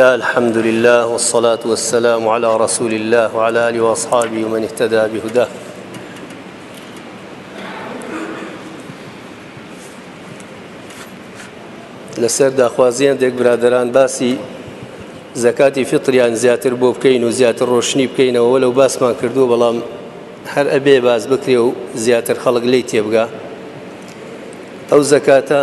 الحمد لله والصلاة والسلام على رسول الله وعلى آله وأصحابه ومن اهتدى بهداه. لەسەر داخوازیان دێک برادران باسی زەکاتی فطریان زیاتر بۆ بکەین و زیاتر ڕۆشنی بکەینەوە لەو باسمان کردو بەڵام هەر ئەبێ باز بکرێ و زیاتر خەڵک لی تێبگا. ئەو زەکاتە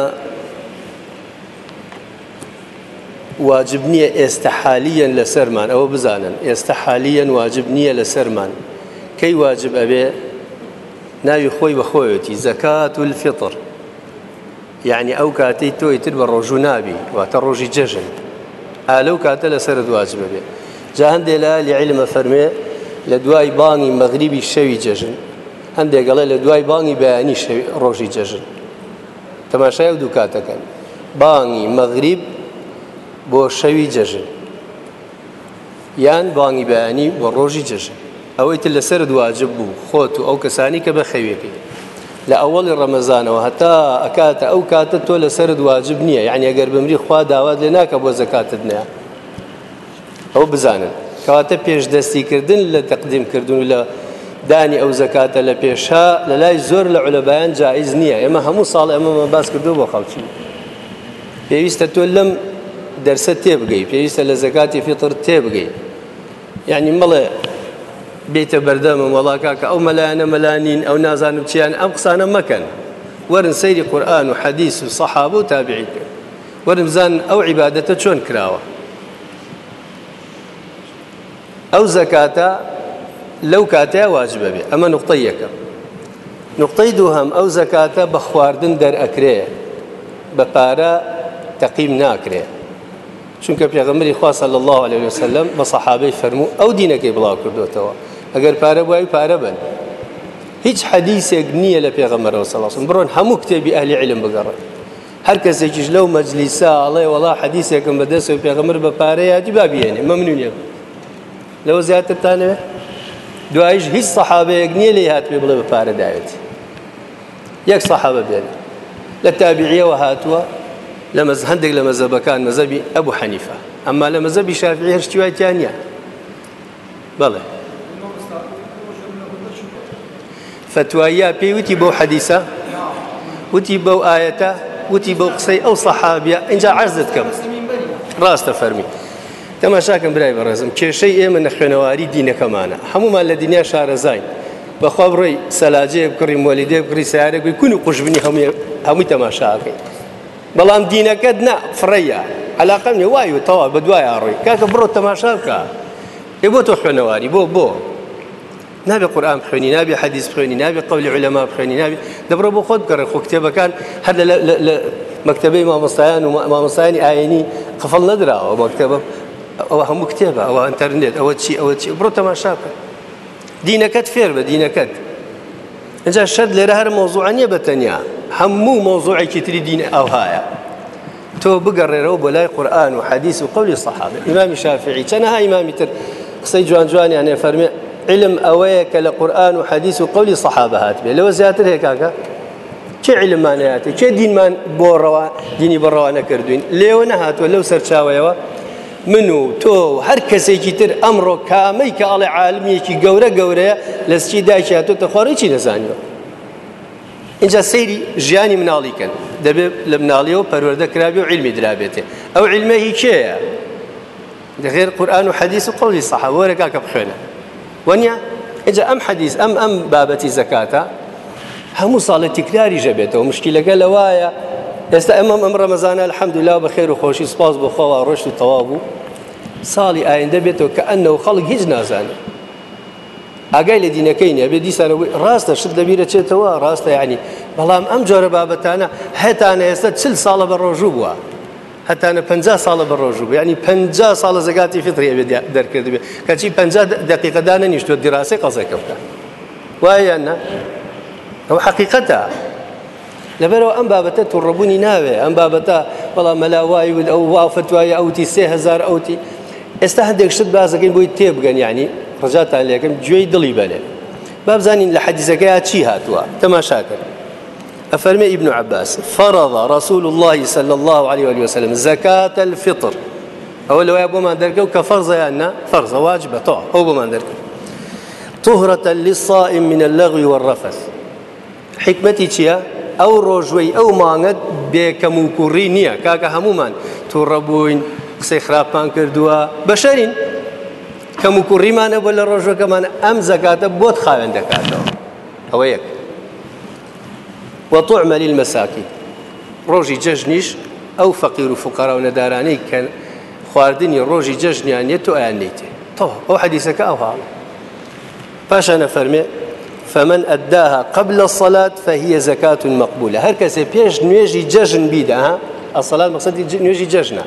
واجب نییە ئێستا حالیان لەسەرمان ئەوە بزانن ئێستا حالیان واجب ناوی خۆی بەخۆیەتی زەکات و الفطر. یعنی ئەو کاتەی تۆی تر بە ڕۆژوو نابی واتە ڕۆژی واجب بێ جا هەندێک لە لعلمە فەرمێ لە دوای بانگی مەغریبی شەوی جەژن هەندێکگەڵێ لە دوای بانگی بەیانی ڕۆژی جەژن تەماشای ئەو دوو بۆ شەوی جەژن. یان بانگی بەیانی بۆ ڕۆژی جەژن. ئەوەی تر لەسەر دواجب بوو خۆت و ئەو کەسانی کە بە خەوێکی لە ئەوەڵی ڕەمەزانەوە هەتا ئەکاتە ئەو کاتە تۆ لەسەر دواجب نییە. یعنی ئەگەر بمری خوا داوات لێ ناکە بۆ زەکاتت نیە ئەو بزانن. کەواتە پێش دەستیکردن لە تەقدیمکردن و لە دانی ئەو زەکاتە لە پێشا لە لای زۆر لە عولەبیان جایز نییە. ئێمە هەموو ساڵ ئەمەمە باس کردو بۆ خەڵکی. پێویستە تۆ لەم دەرسە تێبگەی پێویستە لە زەکاتی فطر تێبگەی یعنی مەڵێ بێتە بەردەمم وڵاکاکە ئەو مەلایەنە مەلانین ئەو نازانم چیان ئەم قسانە مەکەن وەرن سەیری قورآن و حەدیث و سەحاب و تابعی کرد وەرم زان کراوە ئەو زەکاتە لەو کاتەیە واجبە بێ ئەمە نقطەی یەکەم نقطەی دووهەم ئەو زەکاتە بە خواردن دەرئەکرێ بە پارە تەقیم ناکرێ چونکە پێغەمبەری خوا صلی الله عليه وسلم بە سەحابەی فەرموو ئەو دینەکەی بڵاو کردوتەوە. ئەگەر پارە بووای پارە بن. هیچ حەدیسێک نییە لە پێغەمەرەوە سەڵاسم بڕۆن هەموو کتێبی ئەهلی علم بگەڕێن هەر کەسێکیش لەو مەجلیسا ئەڵێ وڵا حەدیسێکم بەدەست و پێغەمەر بە پارەیەتی بابیێنێ مەمنونیە لەوە زیاترتانەوێ دوایش هیچ سەحابەیەک نییە لێ هات پێ بڵێ بە پارە داوێت. یەک سەحابە بێن لە تابعیەوە هاتووە. لە هەندێک لە مەزەبەکان مەزەبی ئەبوو حەنیفە. ئەمما لە مەزەبی شافعی هەرشتی وایتیان نیە بەڵێ. فتوایە پێی وتی بەو حەدیسە؟ وتی بەو ئاەتە وتی بەو قسەی ئەو سەحابە اینجا عرزت کەم. ڕاستە فەرمی. تەماشاکەم برای بەڕێزم. کێشەی ئێمە نەخوێنەواری دینەکەمانە. هەمومان لە دنیا شارەزین بەخوا بڕۆی سەلاجەیە بکڕی مۆلیدێ بکڕی سیارێکی کون و قوشبنی هەمووی تەماشاکەی. بەڵام دینەکەت نا فڕەیە علاقەم نیە وای و تەوا بە دوای ئاڕۆی کاکە بڕۆ تەماشا بکە ێ بۆ تۆ خوێنەواری بۆ بۆ نابێ قورآن بخوێنی نابێ حەدیث بخوێنی نابێ قولی علەما بخوێنی نابێ دەبڕۆ بۆ خۆت بگەڕێ خۆ کتێبەکان هەر لە مەکتتەبەی مامۆستایان و مامۆسایانی ئاینی قفڵ نەدراوە مەکتتەبە ئەوە هەموو کتێبە ئەوە ئەتەرنێت ئەوە چی ئەوە چی بڕۆ تەماشا بکە دینەکەت فێر بە دینەکەت اینجا شەد لێرە هەر مۆزوعانیە بەتەنیا هەموو مۆزوعێکی تری دین ئەوهایە تۆ بگەڕێرەوە بۆ لای قورآن و حەدیث و قولی سەحابە ئیمامی شافعی چەنەها ئیمامی تر قسەی جوان جوانیانێ فەرمێ علم ئەوەیە کە لە قورآن و حەدیث و قولی سەحابە هات بێ لەوە زیاتر هەیە کاکە چه علممانەیاتێ چێ دینمان بۆ ڕەوا دینی بەڕەوانە کردوین لێوە نەهاتوە لەو سەرچاوەیەوە من و تۆ هەر کەسێکی تر ئەمڕۆ کامەی کە ئاڵێ گەورەیە لە سچی دایکی هاتۆتە خۆڕی چی نەزانیوە اینجا سەیری ژیانی مناڵیکەن دەبێت لە مناڵیەوە پەروەردە کرابی و علمی درابێتێ ئەو علمە هی کێیە دەغێر قورآن و حەدیث و قوڵی سەحابە وەرە کاکە بخوێنە وەنیا اینجا ئەم حەدیث ئەم ئەم بابەتی زەکاتە هەموو تکراری ژەبێتەوە مشکیلەکە لەوایە ئێستا ئەمەم ئەم ڕەمەزانە الحەمدولا بە خێر و خۆشی سپاس بۆ خۆوە ڕۆشت و تەواو بوو ساڵی ئایندە بێتەوە کە ئەنەوە خەڵک هیچ نازانێت ئاگای لە دینەکەی نیە بێ دیسانەوەی ڕاستە شت دەبیرە چێتەوە ڕاستە ینی بەڵام ئەم جۆرە بابەتانە هەتانە ئێستا چل ساڵە بە ڕۆژوو بووە هەتانە پ ساڵە بە ڕۆژوو بوو ینی پ ساڵە زگاتی فتریە بێ دەرکرد بێ کەچی پ دقیقەدانە نیشتوە دیراسی قەزەکە بکە وایە نه؟ ئەو حقیقەتە لەبەرەوە ئەم بابەتە توڕبوونی ناوێ ئەم بابەتە بەڵام مەلاوای ئەو وافتوایە ئەوتی سهزار ئەوتی ئێستا هەندێک شت بازەکەین بۆی تێبگەن ینی ڕجاتان لێکم گوێی دڵی بەنێ بابزانین لە حەدیزەکەی چی هاتووە تەماشاکە أفرمي ابن عباس فرض رسول الله صلى الله عليه وآله وسلم زكاة الفطر. ئەوە لەوەیە بۆمان دەرکە و کە فەرزەیان نا فەرزە واجبە تۆ ئەو بۆمان دەرکە طهرة للصائم من اللغو والرفث. حکمەتی چییە؟ ئەو ڕۆژوەی ئەو مانگت بێکەم و کوڕی نییە کاکە هەمومان تووڕە بووین قسەی خراپان کردووە بەشەرین کەم و کوڕیمانە بۆ لە ڕۆژەکەمان ئەم زەکاتە بۆت خاوێن دەکاتەوە ئەوە یەک وطعمە للمەساکی ڕۆژی جەژنیش ئەو فەقیر و فقارا و نەدارانەی کە خواردنی ڕۆژی جەژنیان نێت و ئەیان نیتێ تۆ ئەو حەدیسەکە ئەو هاڵ پاشانە فەرمێ فمن أداها قبل الصلاة فهي زكاة مقبولة. هر كسي بيش نويجي ججن بيدا الصلاة مقصد نويجي ججنا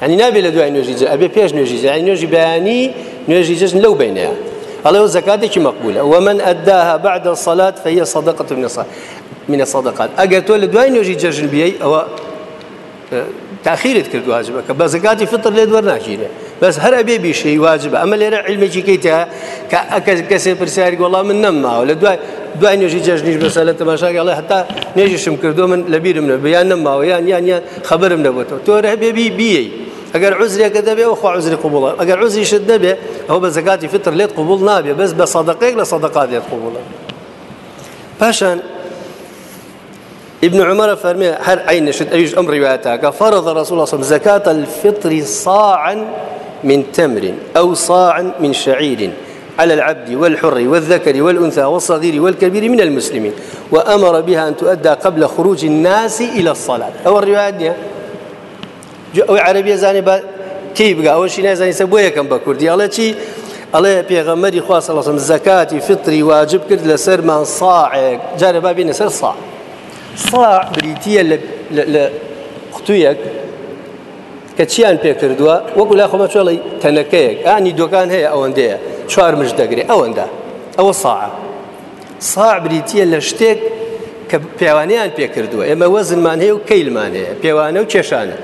يعني نابي لدواء نويجي ججن أبي بيش نويجي يعني نويجي بياني نويجي ججن لو بينها الله زكاتك مقبولة ومن أداها بعد الصلاة فهي صدقة من من الصدقات. أجر تولد دوای نوێژی جەژن بیەی ئەوە تاخیرت کرد واجبە کە بە زکاتی فطر لێ دووەرناکیرێ بەس هەر ئەبێ بیشەی واجبە ئەمە لێرە علمێکی کەیتە؟ کە کەسێ پرسیاری گۆڵا من نەماوە. لە دوای دوای نوێژی جەژنیش بەسە لە تەماشاگەڵێ هەتا نێژیشم کردو من لە بیرم نە بیان نەماوە یان یان یان خبرم نەبێتەوە. تۆرە هەبێبی بیەی. ئەگەر عزرێکە دەبێ و خوا عزری قوبڵە ئەگەر عزریشت دەبێ ئەو بە زکاتی فطر لێت قوبول نابێ. بەس بە سەدەقێک لە سەدەقات لێت قوبڵە پاشان ابن عمر فرمي هر عين شد أيش أمر رواياتك فرض رسول الله صلى الله عليه وسلم زكاة الفطر صاعا من تمر أو صاعا من شعير على العبد والحر والذكر والأنثى والصغير والكبير من المسلمين وأمر بها أن تؤدى قبل خروج الناس إلى الصلاة. أو الرواية أو عربية زاني با كيف أول شيء نازاني سبويا كم بكردي الله شيء الله پێغەمەری خوا صلى الله عليه وسلم زكاة فطري واجب کرد لەسەر مان صاعێک جارە بابینە سەر صاع. ساع بریتە لە قوتوویەک کە چیان پێ کردووە وەکو لا خۆمە چۆڵی تەنەکەیەک ئانی دۆکان هەیە ئەوەندەیە چوار مش دەگرێ ئەوەندە ئەوە ساعە ساع بریتە لە شتێک کە پێوانیان پێ کردووە ئێمە وەزنمان هەیە و کەیلمان هەیە پێوانە و کێشانە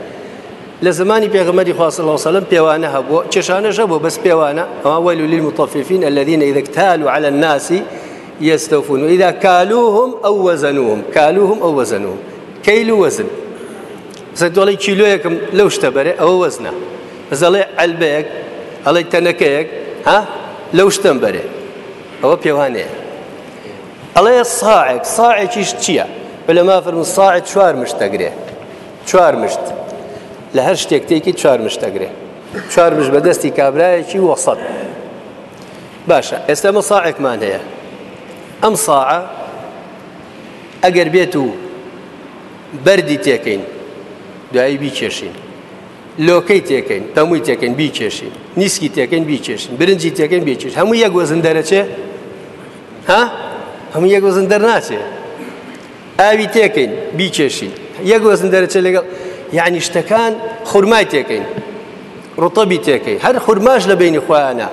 لە زمانی پێغمەری خواصل الله وسلم پێوانە هەبوو کێشانەش هەبوو بەس پێوانە ئەوە وەلو للمطففين الذين إذا اكتالوا على الناس يستوفون وإذا كالوهم أو وزنوهم. كالوهم أو وزنوهم. كيل وزن. سەدوڵی کیلۆیەکم لەو شتە بەرێ ئەوە وەزنا بەزەڵێ ئەلبەیەک ئەڵی تەنەکەیەک ها؟ لەو شتم بەرێ. ئەوە پێوانەیە. ئەڵێ ساعێک. ساعێکیش چییە؟ بە ما فرم ساعت چوار مشت دەگرێ. چوار مشت. لە هەر شتێکتێکی چوار مشت دەگرێ. چوار مش بەدەستی کابراایەکی وەسەد باشە. ئێستا مە ساعێکمان هەیە. ئەم ساعە ئەگەر بێت و بەری تێکەین دوایی بیکێشین لۆکەی تێکەین تەمووی تێکەین بیکێشین نیسکی تێکەین بیکێشین برنجی تێکەین بیکێش هەموو یەک وەزن دەرەچێ ها؟ هەموو یەک وەزن دەرناچێ ئاوی تێکەین بیکێشین یەک وەزن دەرەچێ لەگەڵ یعنی شتەکان خورمای تێکەین ڕۆتەبی تێکەی هەر خورماش لە بینی خۆیانە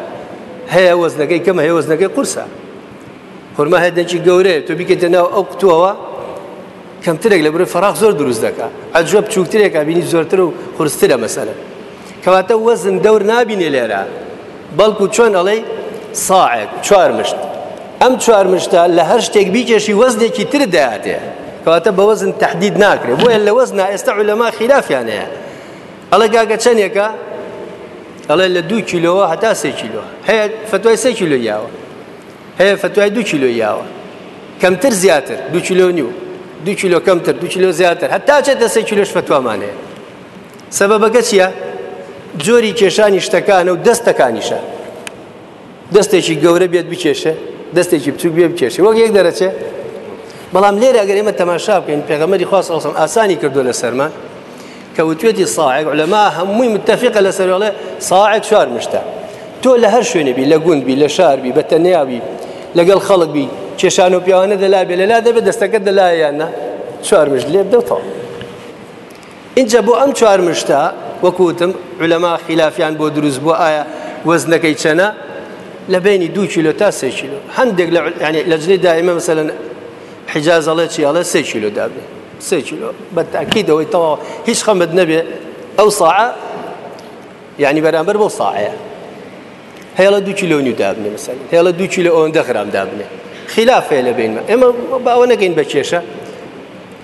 هەیە وەزنەکەی کەمە هەیە وەزنەکەی قورسە خورما هەدەنجی گەورەیە. تۆ بیکەیتە ناو ئەو قوتووەوە کەمترێک لە بڕێ فراغ زۆر دروست دەکە ئەجوە بچووکترێک بینی زۆرتر و خورسترە مەسەلە. کەواتە وەزن دەور نبینێ لێرە. بەڵکو چۆن ئەڵێ؟ ساعێک چوار مشت. ئەم چوار مشتە لە هەر شتێک بیکێشی وەزنێکی تر دەهاتێ. کەواتە بە وەزن تەحدید ناکرێت بۆیە لە وەزنا ئێستا لەما خلافیان هەیە ئەڵە گاگە چەندێکە؟ ئەڵێ لە دو کیلۆوە هەتا سێ کیلۆ. هەیە فتوای سێ کیلۆ یاوە. هەیە فتوای دو کیلۆ یاوە. کەمتر زیاتر دو کیلۆ نیو. دو کیلۆ کەمتر دو کیلۆ زیاتر. هەتا چێتە سێ کیلۆش فتوامانەیە سەبەبەکە چییە؟ جۆری کێشانی شتەکانە و دەستەکانیشە. دەستێکی گەورە بێت بکێشە دەستێکی بچوک بێ بکێشە وەک یەک دەرەچێ؟ بەڵام لێرە ئەگەر ئێمە تەماشا بکەین پێغەمەری خواست ئەوسم ئاسانی کردو لە سەرمان کە وتوێتی ساعێک لەما هەمووی متتەفقە لە سەرڵێ ساعێک چوار مشتە. تۆ لە هەر شوێنێبی لە گوندبی لە شاربی بە تەنیاوی لەگەڵ خەڵک بی کێشان و پیاوانە دەلا بێ لەلا دەبێت دەستەکە دەلایەنە چوار مشت لێ بدەوتەوە اینجا بۆ ئەم چوار مشتا وەکوتم علەما خلافیان بۆ دروست بۆ ئایا وەزنەکەی چەنە لە بینی دو کیلو تا سێ کیلو. هەندێک لە جلی دائمە مثلەن حجازەڵێ چیاڵە سێ کیلو دابێ سێ کیلو. بەتاکیدەوەی تەواو هیچ خەمت نەبێ ئەو ساعە یعنی بەرامبەر بۆ ساعەیە هێڵە دو کیلۆ نیو دابنێ مەسەن هێڵە دو کیلۆ ئەوەندە خرام دابنێ خلافێ لە بینمە ئێمە باوە نەگەین بە کێشە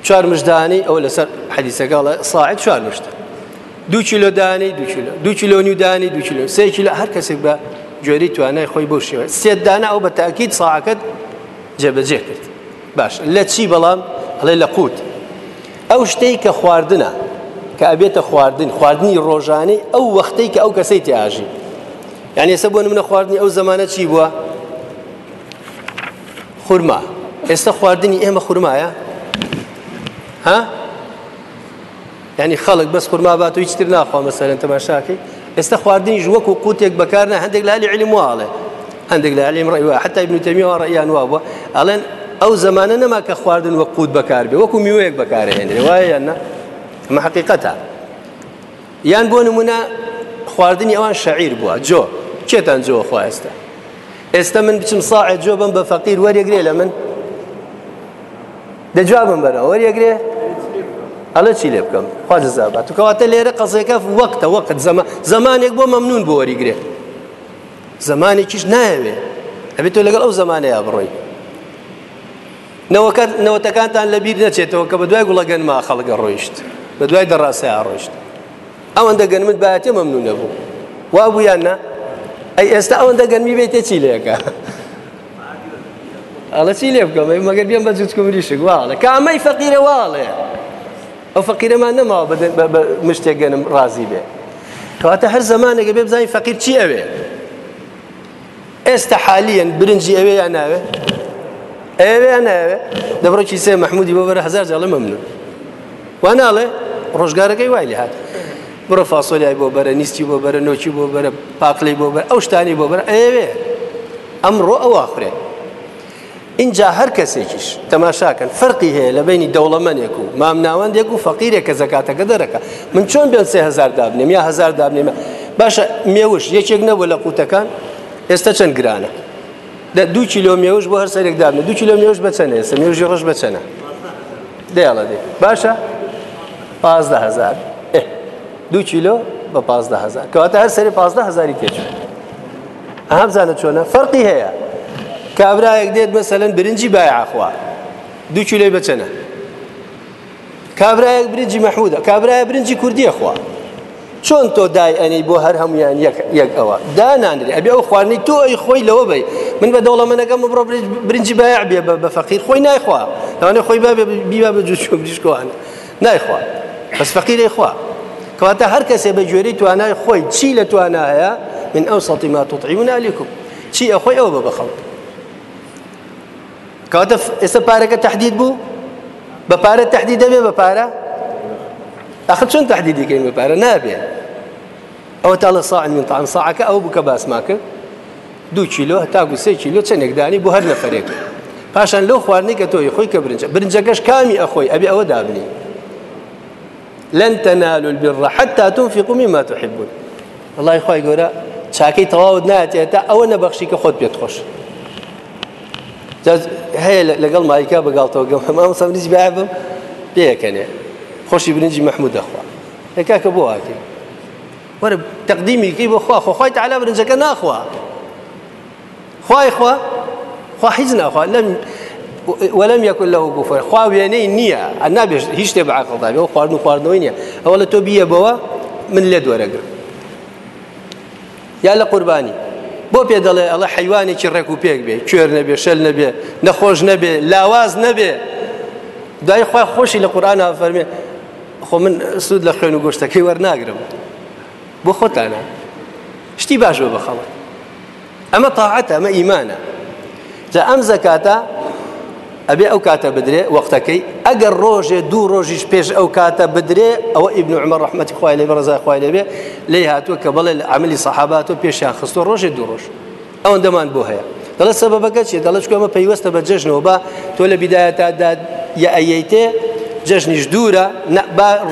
چوار مشدانی ئەو لەسەر حەدیسەگەڵە ساعت چوار مشتە دو کیلو دانی دو کیلو. دو کیلو نیو دانی دو کیلو. سێ کیلو. هەر کەسێک بە جۆری توانای خۆی بۆ شێوە سێت دانا ئەو بە تاکیید ساعەکەت جێبەجێ کرد. باش. لە چی بەڵام هەڵێ لە قوت. ئەو شتەی کە خواردنە خواردن. ڕۆژانەی ئەو وەختەی کە ئەو کەسەی تیاژی یعنی ئێستا بۆ منە خواردنی ئەو زمانە چی بووە؟ خورما. ئێستا خواردنی ئێمە خورمایە؟ ها؟ ینی خەڵک بەس خورما بات و هیچتر ناخوا مەسەرەن تەماشاکەی. ئێستا خواردنی ژوەک و قوتێک بەکارە هەندێک لالی علم واڵێ. هەندێک لە علیم ڕێوە حتا ابن تەمیەوە ڕیان وا بووە. ئەڵێن ئەو زمانە نەما کە خواردن وە قوت بەکار بێ. وەکو میوەیەک بەکارهێنێ وایە یاننا ئەمە حقیقەتە. یان بۆ نمونە خواردنی ئەوان شعیر بووە. جۆ کێتان جۆ خوا ئێستا؟ من بچم ساعێ جۆ بم بە فەقیر وەرێگرێ لە من. دەجوابم بەرە وەرێگرێ؟ ئەلە چی لێ بکەم؟ خوا دەزابات توکەواتە لێرە قەزەکە وەختە وەقت زمانێک بۆ مەمنون بۆ وەریگرێ. زمانێکیش نایەوێ ئەبێت تۆ لەگەڵ ئەو زمانەیە بڕۆی. نەوەتەکانتان لە بیر نەچێتەوە کە بە دوای گوڵەگەنما خەڵگە ڕۆیشت. بە دوای دەڕاستەیە ڕۆیشت ئەوەندە گەنمت باەتێ مەمنونە بوو وا بوویاننا ئەی ئێستا ئەوەندە گەنمی بێتێ چی لەکە ئەڵە چی لێ بکەم مەگەر بێن بە جوت کومریشک واڵێ کامەی فەقیرە واڵێ ئەو فەقیرەمان نەماوە بە مشتێک گەنم ڕازی بێ کەواتە هەر زمانێکە بێ بزانین فەقیر چی ئەوێ ئێستا حالیان برنجی ئەوێ یان ناوێ ئەوێ یان ناوێ دەبڕۆکی سێ مححمودی بۆ بەرە هزار جاڵە مەمنون واناڵێ ڕۆژگارەکەی وای لێ هات بڕە فاسۆلیای بۆ بەرە نیستی بۆ بەرە نۆکی بۆ بەرە پاقلی بۆ بەر ئەو شتانی بۆ بەر ئەوێ ئەمڕۆ ئەو آخرێ اینجا هەر کەسێکیش تەماشاکەن فەرقی هەیە لە بینی دەوڵەمەنێک و مام ناوەندێک و فەقیرێک کە زەکاتەکە دەرەکە من چۆن بێن سێ هزار دابنێم یا هزار دابنێمە باشە مێوش یەکێک نەبوو لە قوتەکان ئێستا چەند گرانە دو کیلۆ مێوش بۆ هەر سەرێک دابنێ دو کیلۆ مێوش بچەنە ئێستا مێوژی ڕۆژ بچەنە دێڵە دێ باشە پازدە هەزار. دو کیلۆ بە پازدە هەزار. کەواتە هەر سەری پازدە هەزاری تێچ ئەهم زانە چۆنە فەرقی هەیە کابراایەک دێت مەسەلەن برنجی بایعخوا دوو کیلۆی بچەنە کابراایەک برنجی مەحمودە کابراایە برنجی کوردیە خوا چۆن تۆ دای ئەنی بۆ هەر هەمویان یەک ئەوە دانانری ئەبێ ئەو خواردنی تۆ ئەی خۆی لەوە بی. من بە دەوڵەمەەکەم بڕۆ برنجی بایع بێ بە فەقیر خۆی نایخوا. لەوانێ خۆی بیوا بە جوچۆ بریشکوان نایخوا. بەس فەقیری خوا کەسێ بە گوێرەی توانای خۆی چی لە توانە هەیە من سەڵی ما چی ئەخۆی ئەوە بە بەخەڵ کەواتە ئێستا پارەکە تهدید بوو بە پارە تەحدید دەبێ بە پارە ئەخر چۆن تەحدیدیکەین بە پارە نابێ ئەوە تاڵە صاعا من طعام ساعەکە ئەو بکە باسما کرد دو هەتاگو سێ کیلۆ چەندێک دانی بۆ هەر نەفرێک پاشان لەو خواردنی کە تۆی خۆی کە برنجە برنجەکەش کامی ئەخۆی ئەبێ ئەوە دابنی لن تنالوا البر حتى تنفقوا مما تحبون. والله خوای گەورە چاکەی تەواوت ناتێتە ئەوە نەبەخشی کە خۆت پێت خۆش هەیە لەگەڵ مایکا بەگاڵتەوە گەم هەمام سەمریزی بابم پێەکەنێ خۆشی برنجی مححمود دەخوا هێکاکە بۆ واکەی وەرە تەقدیمی کەی بۆ خوا خۆخوای تعالا برنجەکە ناخوا خوای خوا خوا هیچ ناخوا لەم ولم يكن له كفر خوا وێنەی نییە نابێ هیچ شتێ بەعقڵدا بێ خواردن و خواردنەوەی نییە ئەوە لە تۆ بیە بەوە من لێ دووەرەگر یا لە قوربانی بۆ پێ دەڵێ ئەڵە حیوانێکی ڕێک و پێک بێ کوێر نەبێ شەل نەبێ نەخۆش نەبێ لاواز نەبێ دوای خوا خۆشی لە قورئان فەرمێ خۆ من سوود لە خوێن و گۆشتەکەی وەرناگرم بۆ خۆتانە شتی باش بە بەخەڵە ئەمە تاعەتە ئەمە ئیمانە جا ئەم زەکاتە ئەبێ ئەو کاتە بدرێ وەختەکەی ئەگەر ڕۆژێ دوو ڕۆژیش پێش ئەو کاتە بدرێ ئەوە ئیبن عومەر ڕەحمەتی خوای لێ بەڕزای خوای لێبێ لێ هاتووە کە بڵێ عملی سەحابات و پێشیان خستۆ ڕۆژێ دوو ڕۆژ ئەوەن دەمان بۆ هەیە دەڵێ سەبەکە چێ دەڵێ چکۆمە پەیوەستە بە جەژنەوە با تۆ لە بیدایەتادا یە ئەیەیتێ جەژنیش دوورە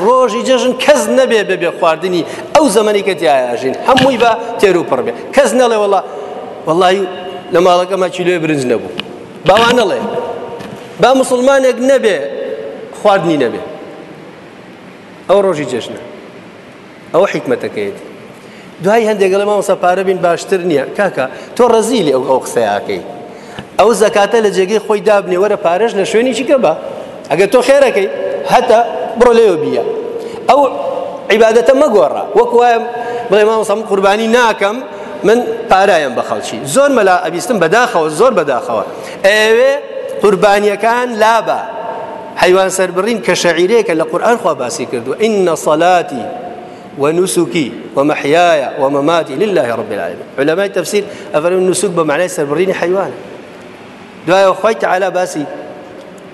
ڕۆژی جەژن کەس نەبێ بەبێ خواردنی ئەو زمانی کە تیاژین هەمووی بە تێر و پڕ بێ کەس نەڵێ لە باوان نەڵێ با مسلمانێک نەبێ خواردنی نەبێ. ئەو ڕۆژی جێژنە ئەوە حیکمەتەکەیەتی دوای هەندێک لە ماوەسە پارە بین باشتر نییە. کاکە تۆ ڕزیلی ئەو ئەو قسەیاکەی. ئەو زەکاتە لە جێگەی خۆی دابنێ وەرە پارێش لە شوێنی چیکە بە ئەگەر تۆ خێرەکەی هەتا بڕۆ لێوە بیە. ئەو عیباەتە مەگۆڕە وەک وایە بڵێ مامەسەم قوربانی ناکەم من پارایان بە خەڵکی. زۆر مەلا ئەبیستم بەداخەوە زۆر بەداخەوە. ئەوێ قوربانیەکان لابە حیوان سربڕین کە شەعیرەیەکە لە قورآن خوا باسی کردو. إن صلاتي ونسكي ومحياي ومماتي لله رب العالمين علماء التفسير أفرموا النسك بمعنى سربرين حيوان دعاء أخوي تعالى باسي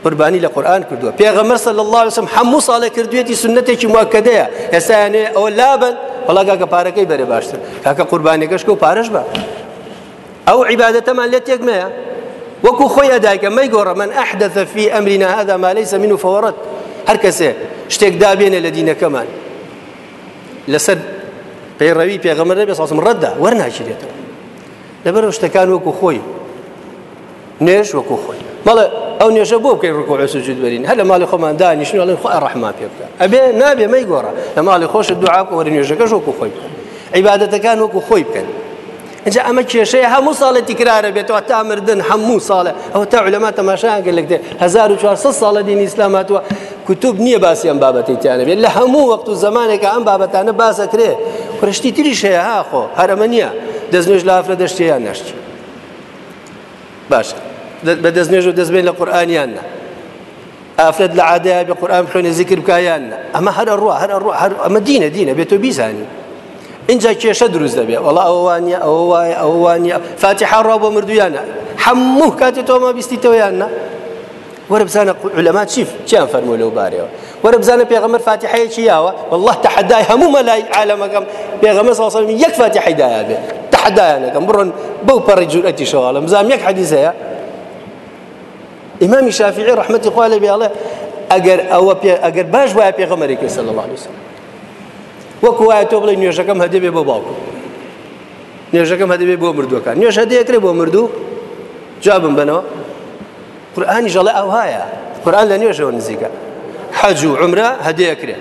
قربانی لە قورآن کردووە پێغەمەر صلی الله عليه وسلم هەموو ساڵە کردوێتی سنتێکی موکدەیە ئێستایانێ ئەوە لابن. وڵاگاکە پارەکەی بەرە باشتر. کاکە قوربانێکەشکە و پارش بە ئەو عیباەتەمان لێت تێکمەیە وەکو خۆی ئەدایکە مەی گۆڕە من ئەحدث في أمرنا هذا ما ليس منه فورد لە دینەکەمان لەسەر پێڕەوی پێغەمەر بێ ساسم ڕەتدا وەرناچێتەوە لەبەر شتەکان وەکو خۆی نێش وەکو خۆی مەڵێ ئەو نێژە بۆ بکەین ڕکوع سوجود بەرین هەر لە ماڵی خۆمان دانیشن لەن خۆ ڕەحمان پێ بکە ئەبێ نابێ مەی گۆڕە لە ماڵی خۆشت دوعا بکە وەرە نێژەکەش وەکو خۆی عیبادەتەکان وەکو خۆی بکەن اینجا ئەمە کێشەیە هەموو ساڵە تیکرارە بێتەوە تا مردن هەموو ساڵە ئەو تا علەما تەماشاگە لەکتێ 1400 ساڵە دینی ئیسلاماتوە کتوب نییە باسی ئەم بابەتی تیانە بێت لە هەموو وەخت و زمانێکە ئەم بابەتانە باسەکرێ پرشتی تریش هەیە هاخۆ هەرەمە نییە دەستنوێژ لە ئافرە دەشتیان نەشتی باشە بە دەستنوێژ و دەستبێن لە قورآانیاننا ئافرەت لە عادەیە بە قورآان خوێنە زیکر بکایاننا ئەمە هەر ڕوە هەر ڕوە ئەمە اینجا کێشە دروست دەبێ وڵا ئەووانە ئەوە وایە ئەووانە فاتیحا ڕاو بۆ مردویانە هەموو کاتی تۆمە بیستیتەوەیاننا وەرە بزانە علەما چیف چیان فەرمو لەو بارەوە وەرە بزانە پێغەمەر فاتحەیەکی یاوە والله تحدای هەموو مەلای عالەمەکەم پێغەمە ساسەمی یەک فاتحەی دایا بێ تحدایانەکەم بڕۆن بەو پەڕی جورئەتی شەواڵم بزانام یەک حەدیث هەیە ئیمامی شافعی ڕحمەتی خوا لە بێڵێ ئەگەر ئەوە ئەگەر باش وایە پێغەمەرێکی صلی الله عليه وسلم. وەکو وایە تۆ بڵێ نوێژەکەم هەدەبێ بۆ باوکو نوێژەکەم هەدەبێ بۆ مردوەکان نوێژ هەدەیەکرێ بۆ مردوو؟ جوابم بنەوە. قورآانی ژەڵێ ئەو هایە. قورآن لە نوێژەوە نزیکە. حەج و عمرە هەدەیەکرێ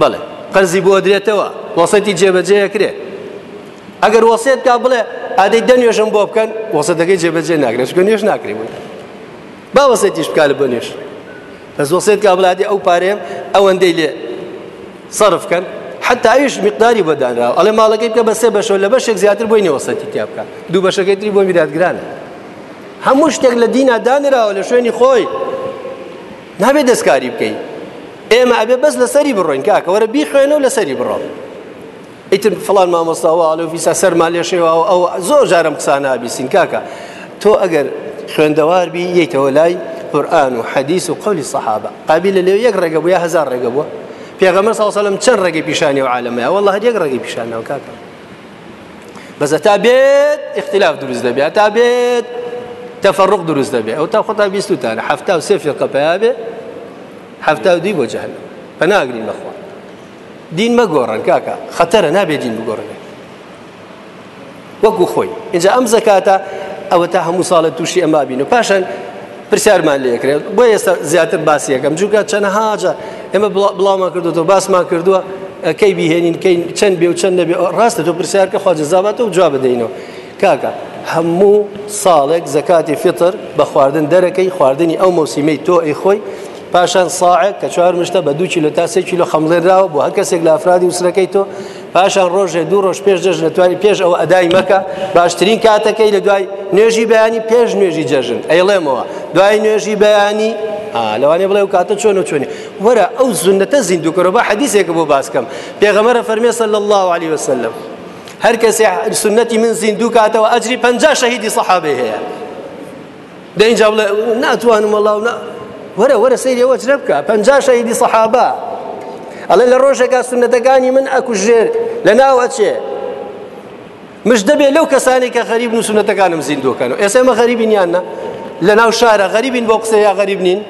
بەڵێ قەرزی بۆ درێتەوە. وەسەتی جێبەجێیەکرێ ئەگەر وەسێت کا بڵێ ئادەی دەنوێژم بۆ بکەن وەسەتەکەی جێبەجێ ناگرێت چکە نوێژ ناکرێ بووی با وەسێتیش بکە لە بۆ نوێژ. بەس وەسێت کا بڵادی ئەو پارێم ئەوەندەی لێ صرفکەن حتى ئەوش مقداری بەدانراوە ئەڵێ ماڵەکەی بکە بە سێ بەشەوە لە بەشێک زیاتر بۆی نێوەسەتی تیا بکە دوو بەشەکەی تری بۆ میراتگرانە هەموو شتێک لە دینا دانراوە لە شوێنی خۆی نابێت دەستکاری بکەیت ئێمە ئەبێ بەس لەسەری بڕۆین کاکە وەرە بیخوێنە و لەسەری بڕۆ ئیتر فڵان مامۆستاوە ئالۆ فیسا سەرما لێشێەوە ئەو زۆر جارم قسانە بیسین کاکە تۆ ئەگەر خوێندەوار بی یەیتەوە لای قورآن و حەدیث و قولی سەحابە قابل یەک ڕێگە بوو یا هزار بووە پێغەمەر ساوسەلم چەند ڕێگەی پیشانی و عالەمەیە والله هەر یەک ڕێگەی پیشانەوە کاکە بەس تا بێت اختلاف دروست دەبێت تا بێت تفرق دروست دەبێت ئەو تا خۆتا بیستوتانە هەفتا و سێ فێقە پیا بێ هەفتا و دوی بۆ جەهنم پەناگرین بەخوا دین مەگۆڕن کاکە خەتەرە نابێت دین بگۆڕنێ وەکو خۆی اینجا ئەم زەکاتە ئەوە تا هەموو ساڵە تووشی ئەمە بین و پاشان پرسیارمان لێکرێت بۆ ئێستا زیاتر باسیەکەم جوگە چەند هاجە ئێمە بڵاومان کردوەوە باسمان کردووە کەی بیهێنین کەی چەند بێ و چەند نەبێ ڕاستە تۆ پرسیارکە خواجەزاباتە و جواب بدەینەوە کاکە هەموو ساڵێک زەکاتی فطر بە خواردن دەرەکەی خواردنی ئەو مۆسیمەی تۆ ئەی خۆی پاشان ساعک کە چوار مشتە بە دو کیلو تا سێ کیلو خەمڵێراوە بۆ هەر کەسێک لە ئافرادی وسرەکەی تۆ پاشان ڕۆژێ دوو ڕۆژ پێش جەژن نتوانانی پێش ئەو ئەدای مەکە باشترین کاتەکەی لە دوای نوێژی بەیانی پێش نوێژی جەژن. ئەیڵێمەوە دوای نوێژی بەیانی لەوانێ بڵێ و کاتە چۆن و چۆنی. وەرە ئەو سونەتە زیندوکەرە بە حەدیسێکە بۆ باسکەم. پێغەمەرە فەرمێ صلی الله عليه وسلم. هەر کەسێ سنەتی من زیندوو کاتەوە ئەجری پەنجا شەهیدی سەحابێ هەیە. دەینجا بڵێ ناتوانم وەڵاو وەرە وەرە سەیری ئەوە جرە بکە؟ پەنجا شەهیدی سەحابە. ئەڵێ لە ڕۆژێکا سنەتەکانی من ئەکوژێر لە ناوە چێ؟ مش دەبێ لەو کەسانی کە غەریب و سنەتەکانم زیندوەکەن و ئێسێمە غەریبینیاننا لە ناو شارە غەریبین بۆ قسە یا غەریب نین؟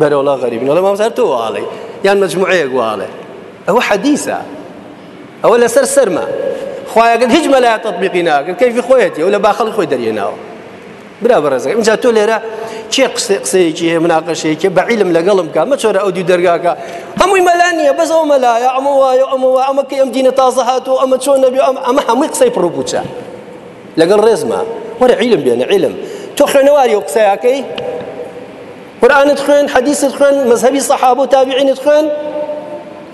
بەرەوڵا غەریبین لە مامزار تۆ واڵێ یان مجموعەیەک واڵێ ئەوە حەدیسە. ئەوە لەسەر سەرمە. خوایەگەن هیچ مەلای تطبیقی ناکەن کەیفی خۆیەتی؟ ئەو لە باخەڵ خۆی دەریێناوە. برا بەڕێزەکە اینجا تۆ لێرە چێ قسەیەکی هەیە مناقەشەیەکی بە عیلم لەگەڵم کا مە چۆرە ئەو دی دەرگاکە هەمووی مەلا نییە بەس ئەو مەلایە ئەمە وایە ئەمە ئەمە کە ئەم دینە تازە هاتوو ئەمە چۆن نەبی ئەمە هەمووی قسەی پڕوپوچە لەگەڵ ڕێزمە وەرە عیلم بێنە عیلم تۆ خوێنەواری و قسەیەکەی قورآنت خوێن حەدیست خوێن مذهبی سەحاب و تابعینت خوێن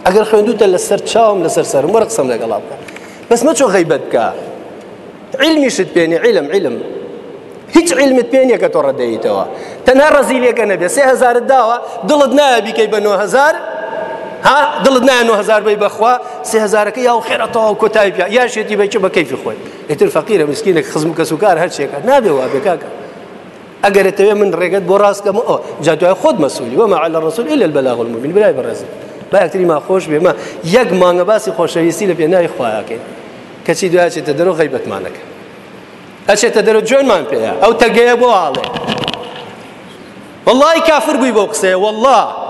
ئەگەر خوێندوتە لەسەر چاوم لەسەر سەرم وەرە قسەم لەگەڵا بکە بەس مەچۆ غیبەت بکە علمیشت پێێنێ علم علم. علمت پێ نیە کە تۆ ڕەدەیتەوە تەنها ڕزیلەکە نەبێ سێ هزارت داوە دڵت نایە بیکەی بە 9هزار ها؟ دڵت نایە 9هزار بی بەخوا سێ هزارەکە یا خێرەتەوە کۆتایی پیا یا شێتی بەچ بە کەیفی خۆی ئیتر فەقیرە مسکینێک خزم کە سوکار هەرچێکە نابێ وا بێکاکە ئەگەرێتەوێ من ڕێگەت بۆ ڕاستکەم ئەو جاتوای خۆت مەسوولی وەمە على الرسول إلا البلاغ المبين. بلای بەڕێزم با یەکتری ما خۆش بێمە یەک مانگە باسی خۆشەویستی لە پێناوی خۆیاکەین کەچی دوای چێتە دەرەوە غیبەتمانەکە ئەچێتە دەرەوە جوێنمان پێەیە ئەو تەگەیە بۆ ئاڵێ والله بووی بۆ قسەیە والله.